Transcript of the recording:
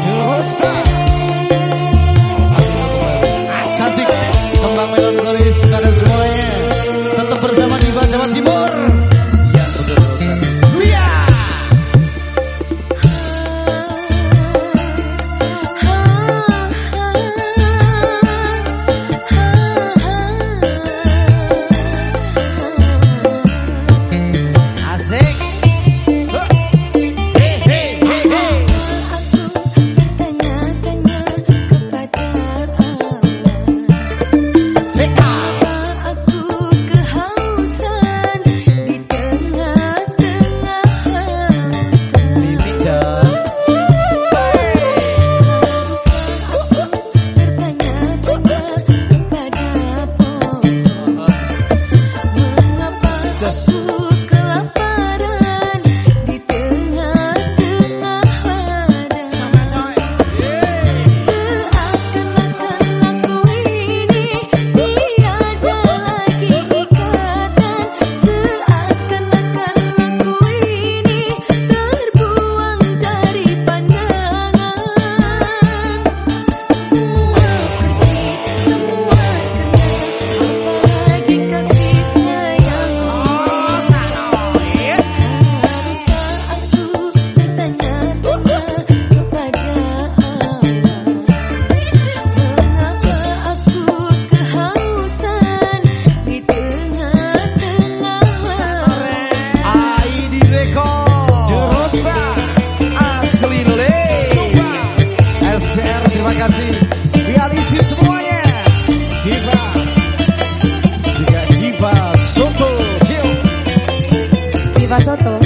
Superstar 巴多。